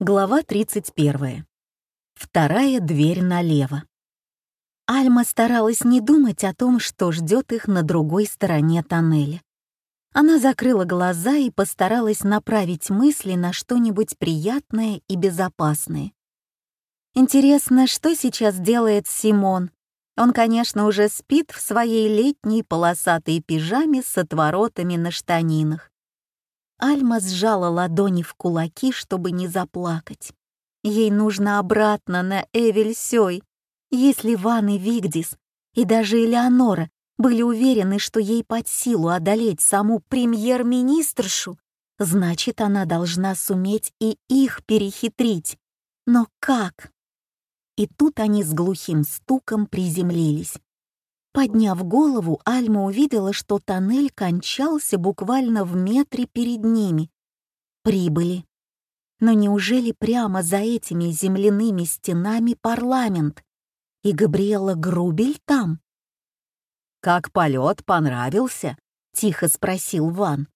Глава 31. Вторая дверь налево. Альма старалась не думать о том, что ждет их на другой стороне тоннеля. Она закрыла глаза и постаралась направить мысли на что-нибудь приятное и безопасное. Интересно, что сейчас делает Симон? Он, конечно, уже спит в своей летней полосатой пижаме с отворотами на штанинах. Альма сжала ладони в кулаки, чтобы не заплакать. Ей нужно обратно на Эвельсёй. Если Ван и Вигдис, и даже Элеонора были уверены, что ей под силу одолеть саму премьер-министршу, значит, она должна суметь и их перехитрить. Но как? И тут они с глухим стуком приземлились. Подняв голову, Альма увидела, что тоннель кончался буквально в метре перед ними. Прибыли. Но неужели прямо за этими земляными стенами парламент? И Габриэла Грубель там? «Как полет понравился?» — тихо спросил Ван.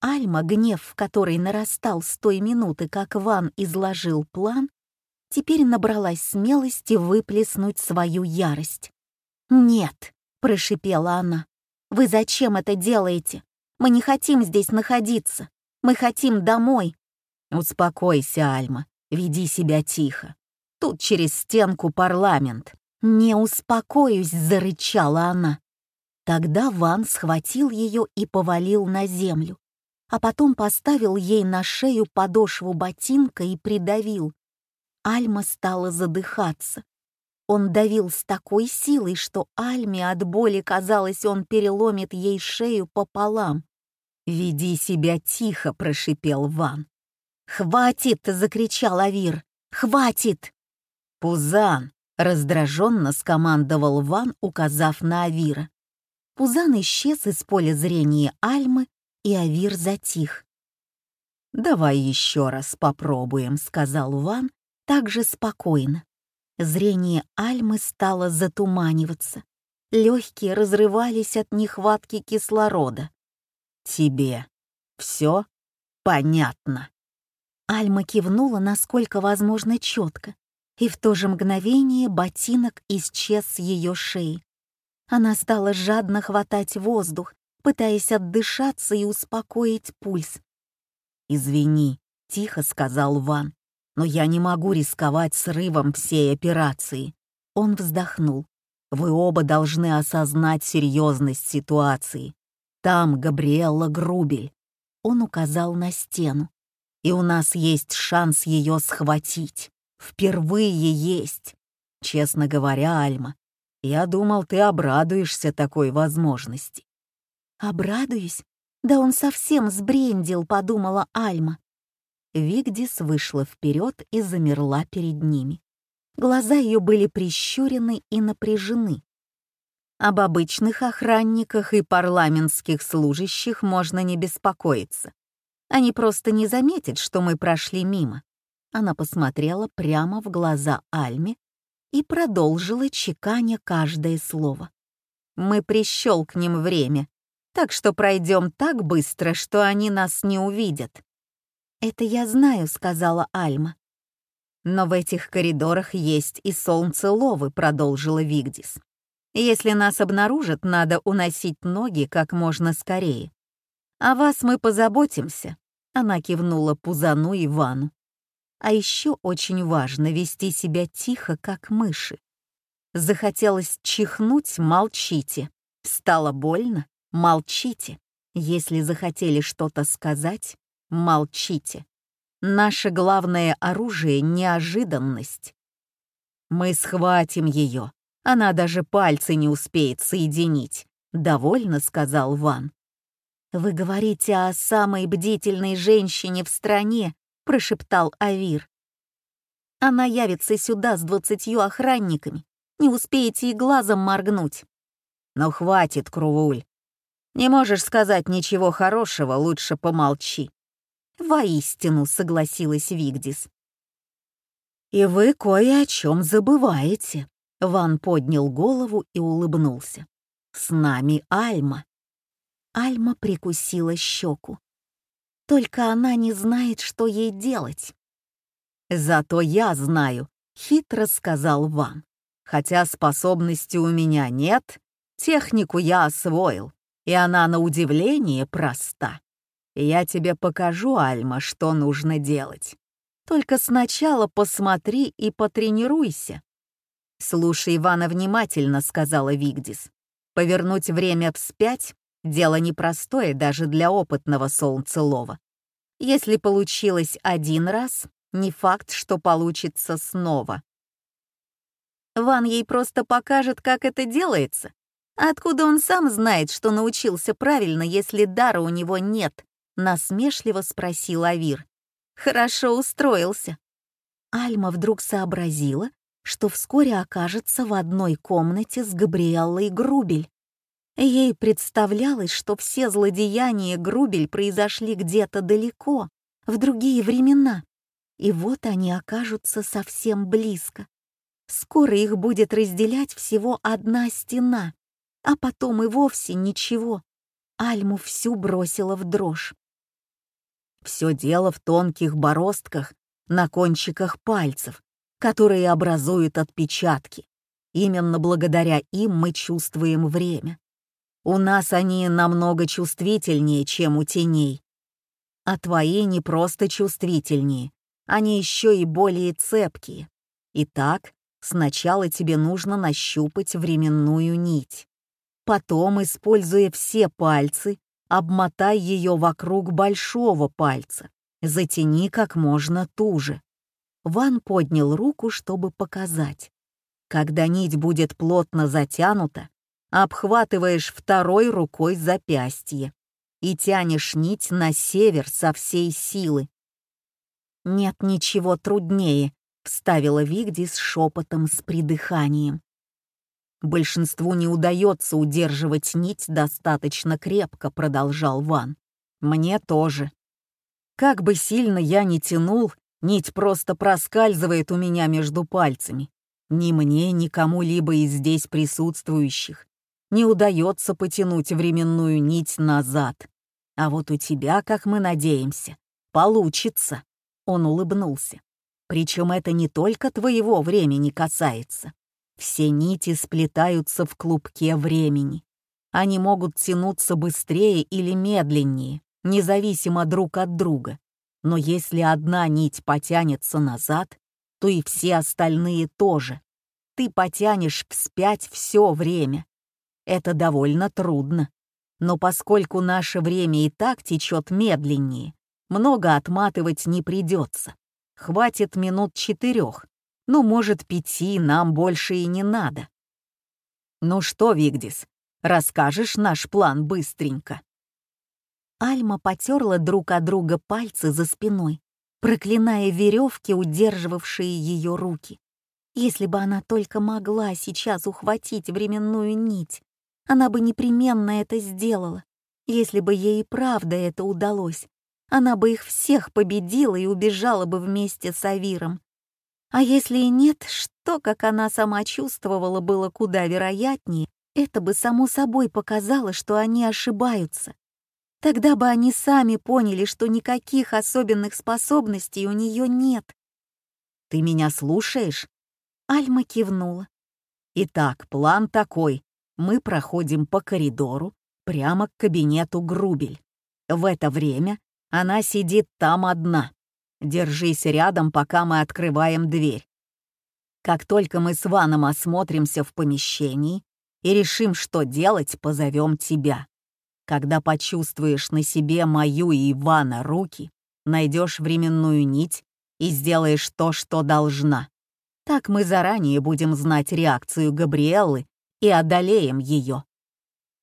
Альма, гнев в которой нарастал с той минуты, как Ван изложил план, теперь набралась смелости выплеснуть свою ярость. «Нет», — прошипела она, — «вы зачем это делаете? Мы не хотим здесь находиться. Мы хотим домой». «Успокойся, Альма, веди себя тихо. Тут через стенку парламент». «Не успокоюсь», — зарычала она. Тогда Ван схватил ее и повалил на землю, а потом поставил ей на шею подошву ботинка и придавил. Альма стала задыхаться. Он давил с такой силой, что Альме от боли казалось, он переломит ей шею пополам. «Веди себя тихо», — прошипел Ван. «Хватит!» — закричал Авир. «Хватит!» «Пузан!» — раздраженно скомандовал Ван, указав на Авира. Пузан исчез из поля зрения Альмы, и Авир затих. «Давай еще раз попробуем», — сказал Ван также спокойно. Зрение Альмы стало затуманиваться. Легкие разрывались от нехватки кислорода. «Тебе все понятно?» Альма кивнула, насколько возможно, четко, и в то же мгновение ботинок исчез с ее шеи. Она стала жадно хватать воздух, пытаясь отдышаться и успокоить пульс. «Извини», — тихо сказал Ван но я не могу рисковать срывом всей операции. Он вздохнул. Вы оба должны осознать серьезность ситуации. Там Габриэлла Грубель. Он указал на стену. И у нас есть шанс ее схватить. Впервые есть. Честно говоря, Альма, я думал, ты обрадуешься такой возможности. Обрадуюсь? Да он совсем сбрендил, подумала Альма. Вигдис вышла вперед и замерла перед ними. Глаза ее были прищурены и напряжены. Об обычных охранниках и парламентских служащих можно не беспокоиться. Они просто не заметят, что мы прошли мимо. Она посмотрела прямо в глаза Альме и продолжила чеканя каждое слово. Мы прищелкнем время, так что пройдем так быстро, что они нас не увидят. «Это я знаю», — сказала Альма. «Но в этих коридорах есть и солнцеловы», — продолжила Вигдис. «Если нас обнаружат, надо уносить ноги как можно скорее. О вас мы позаботимся», — она кивнула Пузану и Вану. «А еще очень важно вести себя тихо, как мыши. Захотелось чихнуть — молчите. Стало больно — молчите. Если захотели что-то сказать, Молчите. Наше главное оружие — неожиданность. Мы схватим ее. Она даже пальцы не успеет соединить. Довольно, сказал Ван. Вы говорите о самой бдительной женщине в стране, прошептал Авир. Она явится сюда с двадцатью охранниками. Не успеете и глазом моргнуть. Но хватит, Крувуль. Не можешь сказать ничего хорошего, лучше помолчи. «Воистину», — согласилась Вигдис. «И вы кое о чем забываете», — Ван поднял голову и улыбнулся. «С нами Альма». Альма прикусила щеку. Только она не знает, что ей делать. «Зато я знаю», — хитро сказал Ван. «Хотя способности у меня нет, технику я освоил, и она на удивление проста. Я тебе покажу, Альма, что нужно делать. Только сначала посмотри и потренируйся». «Слушай Ивана внимательно», — сказала Вигдис. «Повернуть время вспять — дело непростое даже для опытного солнцелова. Если получилось один раз, не факт, что получится снова. Ван ей просто покажет, как это делается. Откуда он сам знает, что научился правильно, если дара у него нет? Насмешливо спросил Авир. Хорошо устроился. Альма вдруг сообразила, что вскоре окажется в одной комнате с Габриэллой Грубель. Ей представлялось, что все злодеяния Грубель произошли где-то далеко, в другие времена, и вот они окажутся совсем близко. Скоро их будет разделять всего одна стена, а потом и вовсе ничего. Альму всю бросила в дрожь. Все дело в тонких бороздках на кончиках пальцев, которые образуют отпечатки. Именно благодаря им мы чувствуем время. У нас они намного чувствительнее, чем у теней. А твои не просто чувствительнее, они еще и более цепкие. Итак, сначала тебе нужно нащупать временную нить. Потом, используя все пальцы, обмотай ее вокруг большого пальца. Затяни как можно туже. Ван поднял руку, чтобы показать. Когда нить будет плотно затянута, обхватываешь второй рукой запястье и тянешь нить на север со всей силы. «Нет ничего труднее», — вставила Вигдис шепотом с придыханием. «Большинству не удается удерживать нить достаточно крепко», — продолжал Ван. «Мне тоже. Как бы сильно я ни тянул, нить просто проскальзывает у меня между пальцами. Ни мне, ни кому-либо из здесь присутствующих не удается потянуть временную нить назад. А вот у тебя, как мы надеемся, получится. Он улыбнулся. Причем это не только твоего времени касается. Все нити сплетаются в клубке времени. Они могут тянуться быстрее или медленнее, независимо друг от друга. Но если одна нить потянется назад, то и все остальные тоже. Ты потянешь вспять все время, это довольно трудно. Но поскольку наше время и так течет медленнее, много отматывать не придется. Хватит минут четырех. Ну, может, пяти нам больше и не надо. Ну что, Вигдис, расскажешь наш план быстренько? Альма потерла друг от друга пальцы за спиной, проклиная веревки, удерживавшие ее руки. Если бы она только могла сейчас ухватить временную нить, она бы непременно это сделала. Если бы ей и правда это удалось, она бы их всех победила и убежала бы вместе с Авиром. А если и нет, что, как она сама чувствовала, было куда вероятнее, это бы само собой показало, что они ошибаются. Тогда бы они сами поняли, что никаких особенных способностей у нее нет. «Ты меня слушаешь?» Альма кивнула. «Итак, план такой мы проходим по коридору прямо к кабинету Грубель. В это время она сидит там одна. Держись рядом, пока мы открываем дверь. Как только мы с Ваном осмотримся в помещении и решим, что делать, позовем тебя. Когда почувствуешь на себе мою и Ивана руки, найдешь временную нить и сделаешь то, что должна. Так мы заранее будем знать реакцию Габриэллы и одолеем ее.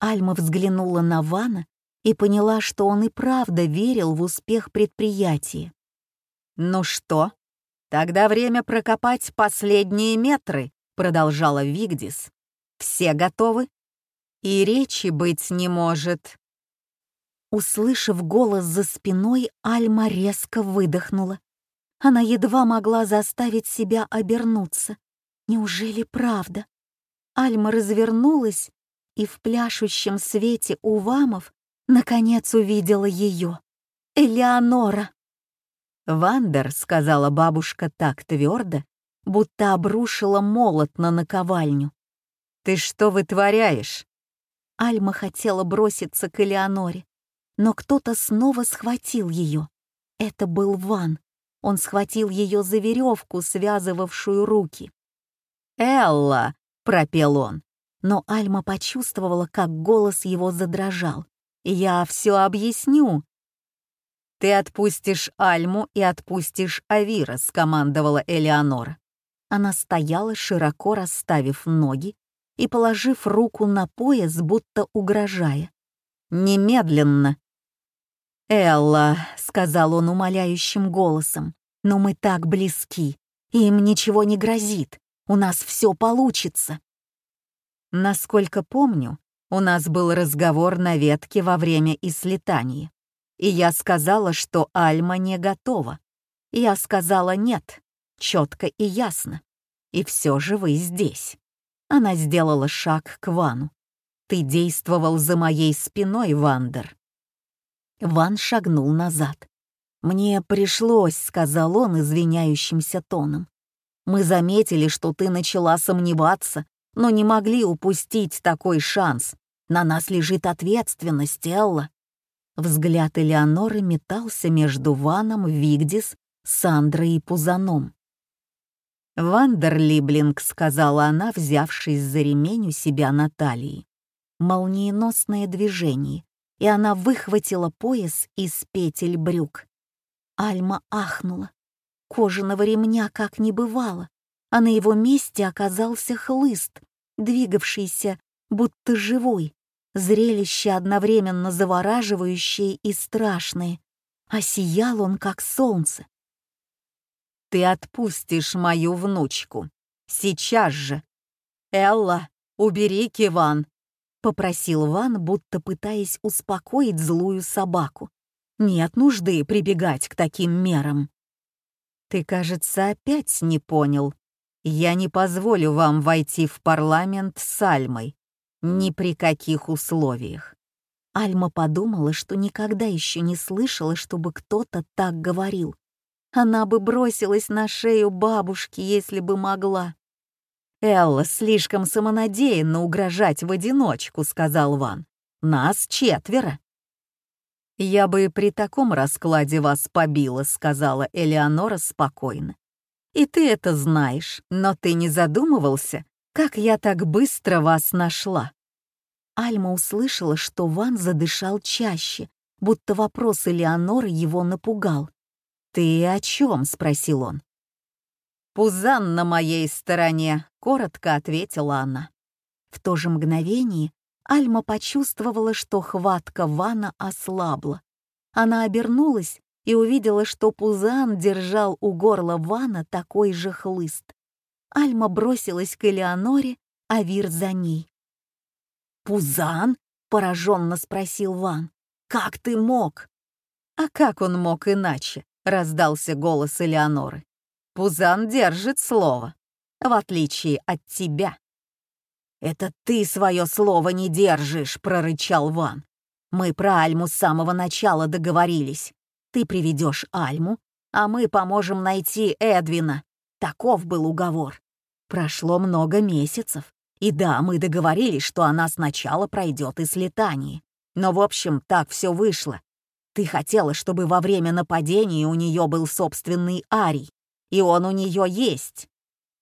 Альма взглянула на Вана и поняла, что он и правда верил в успех предприятия. «Ну что, тогда время прокопать последние метры», — продолжала Вигдис. «Все готовы? И речи быть не может». Услышав голос за спиной, Альма резко выдохнула. Она едва могла заставить себя обернуться. Неужели правда? Альма развернулась и в пляшущем свете увамов наконец увидела ее. Элеонора. «Вандер», — сказала бабушка так твердо, будто обрушила молот на наковальню. «Ты что вытворяешь?» Альма хотела броситься к Элеоноре, но кто-то снова схватил ее. Это был Ван. Он схватил ее за веревку, связывавшую руки. «Элла!» — пропел он. Но Альма почувствовала, как голос его задрожал. «Я все объясню». «Ты отпустишь Альму и отпустишь Авира», — скомандовала Элеонора. Она стояла, широко расставив ноги и положив руку на пояс, будто угрожая. «Немедленно!» «Элла», — сказал он умоляющим голосом, — «но мы так близки, им ничего не грозит, у нас все получится». Насколько помню, у нас был разговор на ветке во время ислетания, и я сказала, что Альма не готова. Я сказала «нет», четко и ясно. И все же вы здесь. Она сделала шаг к Вану. Ты действовал за моей спиной, Вандер. Ван шагнул назад. «Мне пришлось», — сказал он извиняющимся тоном. «Мы заметили, что ты начала сомневаться, но не могли упустить такой шанс. На нас лежит ответственность, Элла». Взгляд Элеоноры метался между Ваном, Вигдис, Сандрой и Пузаном. «Вандерлиблинг», — сказала она, взявшись за ремень у себя на талии. Молниеносное движение, и она выхватила пояс из петель брюк. Альма ахнула. Кожаного ремня как не бывало а на его месте оказался хлыст, двигавшийся, будто живой, зрелище одновременно завораживающее и страшное, а сиял он, как солнце. «Ты отпустишь мою внучку. Сейчас же!» «Элла, убери Киван!» — попросил Ван, будто пытаясь успокоить злую собаку. «Нет нужды прибегать к таким мерам». «Ты, кажется, опять не понял», я не позволю вам войти в парламент с Альмой. Ни при каких условиях. Альма подумала, что никогда еще не слышала, чтобы кто-то так говорил. Она бы бросилась на шею бабушки, если бы могла. «Элла слишком самонадеянно угрожать в одиночку», — сказал Ван. «Нас четверо». «Я бы при таком раскладе вас побила», — сказала Элеонора спокойно. И ты это знаешь, но ты не задумывался, как я так быстро вас нашла?» Альма услышала, что Ван задышал чаще, будто вопрос Элеоноры его напугал. «Ты о чем?» — спросил он. «Пузан на моей стороне», — коротко ответила она. В то же мгновение Альма почувствовала, что хватка Вана ослабла. Она обернулась и увидела, что Пузан держал у горла Вана такой же хлыст. Альма бросилась к Элеоноре, а Вир за ней. «Пузан?» — пораженно спросил Ван. «Как ты мог?» «А как он мог иначе?» — раздался голос Элеоноры. «Пузан держит слово, в отличие от тебя». «Это ты свое слово не держишь», — прорычал Ван. «Мы про Альму с самого начала договорились. Ты приведешь Альму, а мы поможем найти Эдвина. Таков был уговор. Прошло много месяцев. И да, мы договорились, что она сначала пройдет из летании. Но, в общем, так все вышло. Ты хотела, чтобы во время нападения у нее был собственный Арий. И он у нее есть.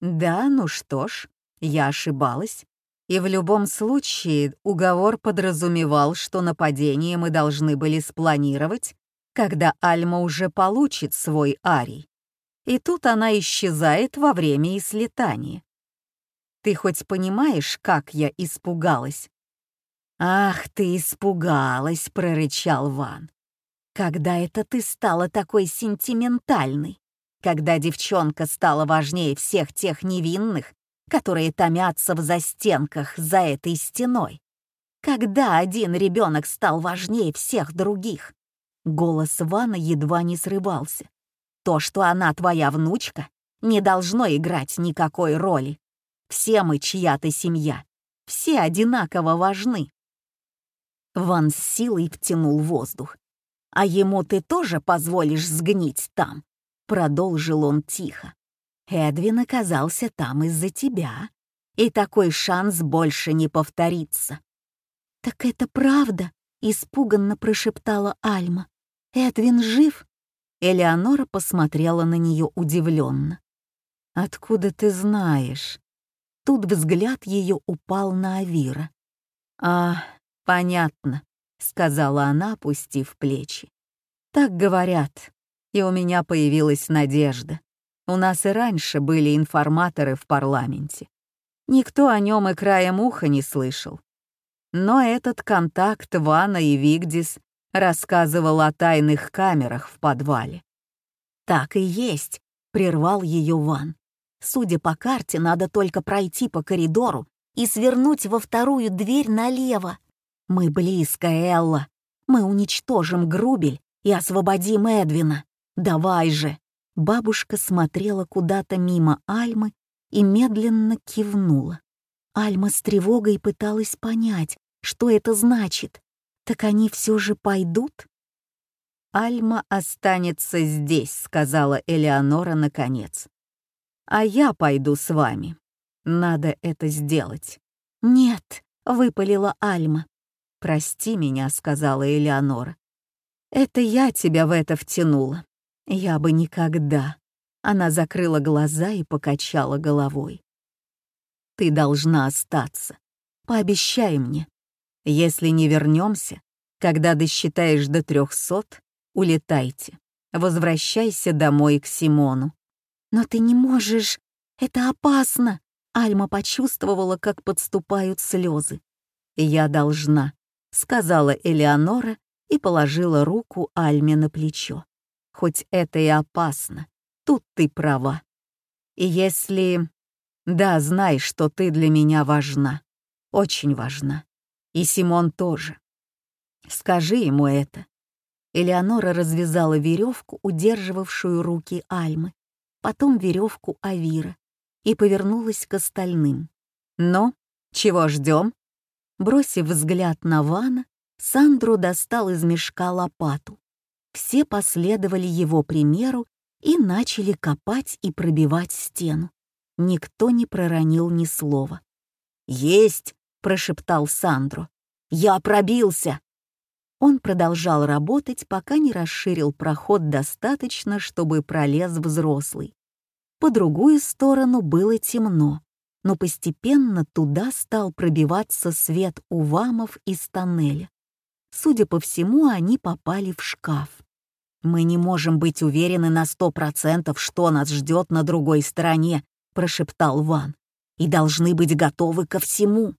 Да, ну что ж, я ошибалась. И в любом случае уговор подразумевал, что нападение мы должны были спланировать когда Альма уже получит свой арий. И тут она исчезает во время слетания. Ты хоть понимаешь, как я испугалась? «Ах, ты испугалась!» — прорычал Ван. «Когда это ты стала такой сентиментальной? Когда девчонка стала важнее всех тех невинных, которые томятся в застенках за этой стеной? Когда один ребенок стал важнее всех других? Голос Вана едва не срывался. «То, что она твоя внучка, не должно играть никакой роли. Все мы чья-то семья. Все одинаково важны». Ван с силой втянул воздух. А ему ты тоже позволишь сгнить там?» Продолжил он тихо. «Эдвин оказался там из-за тебя, и такой шанс больше не повторится». «Так это правда?» — испуганно прошептала Альма. «Эдвин жив?» Элеонора посмотрела на нее удивленно. «Откуда ты знаешь?» Тут взгляд ее упал на Авира. «А, понятно», — сказала она, опустив плечи. «Так говорят, и у меня появилась надежда. У нас и раньше были информаторы в парламенте. Никто о нем и краем уха не слышал. Но этот контакт Вана и Вигдис рассказывал о тайных камерах в подвале. «Так и есть», — прервал ее Ван. «Судя по карте, надо только пройти по коридору и свернуть во вторую дверь налево. Мы близко, Элла. Мы уничтожим Грубель и освободим Эдвина. Давай же!» Бабушка смотрела куда-то мимо Альмы и медленно кивнула. Альма с тревогой пыталась понять, что это значит. Так они все же пойдут? «Альма останется здесь», — сказала Элеонора наконец. «А я пойду с вами. Надо это сделать». «Нет», — выпалила Альма. «Прости меня», — сказала Элеонора. «Это я тебя в это втянула. Я бы никогда». Она закрыла глаза и покачала головой. «Ты должна остаться. Пообещай мне. Если не вернемся, когда досчитаешь до трехсот, улетайте. Возвращайся домой к Симону. Но ты не можешь. Это опасно. Альма почувствовала, как подступают слезы. «Я должна», — сказала Элеонора и положила руку Альме на плечо. «Хоть это и опасно, тут ты права. И если... Да, знай, что ты для меня важна, очень важна. И Симон тоже. Скажи ему это». Элеонора развязала веревку, удерживавшую руки Альмы, потом веревку Авира и повернулась к остальным. «Ну, чего ждем? Бросив взгляд на Вана, Сандро достал из мешка лопату. Все последовали его примеру и начали копать и пробивать стену. Никто не проронил ни слова. «Есть!» — прошептал Сандро. «Я пробился!» Он продолжал работать, пока не расширил проход достаточно, чтобы пролез взрослый. По другую сторону было темно, но постепенно туда стал пробиваться свет увамов из тоннеля. Судя по всему, они попали в шкаф. «Мы не можем быть уверены на сто процентов, что нас ждет на другой стороне», — прошептал Ван. «И должны быть готовы ко всему».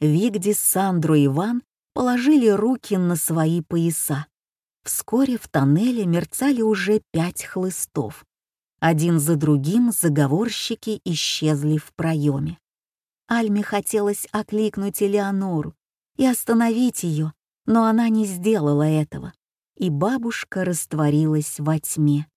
Вигди, Сандру и Ван положили руки на свои пояса. Вскоре в тоннеле мерцали уже пять хлыстов. Один за другим заговорщики исчезли в проеме. Альме хотелось окликнуть Элеонору и остановить ее, но она не сделала этого, и бабушка растворилась во тьме.